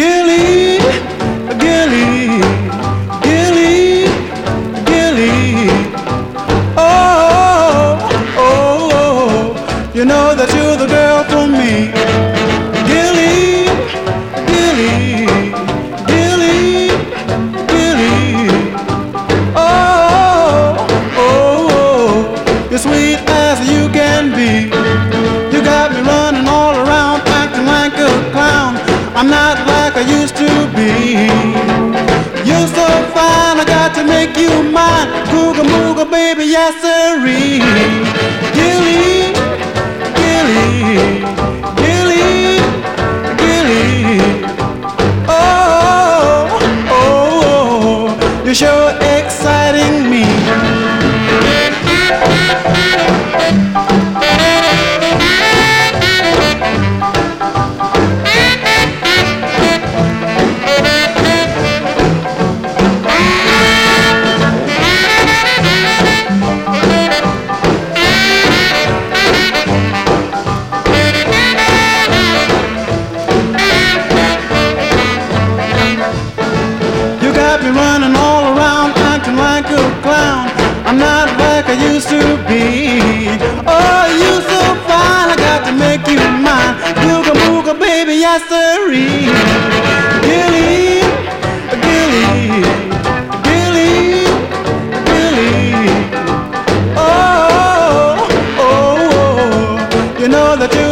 Gilee, Gilee, Gilee, Gilee. Oh, oh, oh, you know that you're the girl for me. Gilee, Gilee, Gilee, Gilee. Oh, oh, oh, you're sweet as you can be. You got me running all around acting like a clown. I'm not. I used to be. You're so fine, I got to make you mine. Googa mooga, baby, yes sirree. make you mine. Mooga mooga, baby, yes sirree. Gilee, Gilee, Gilee, Gilee. Oh, oh, oh, oh. you know that you.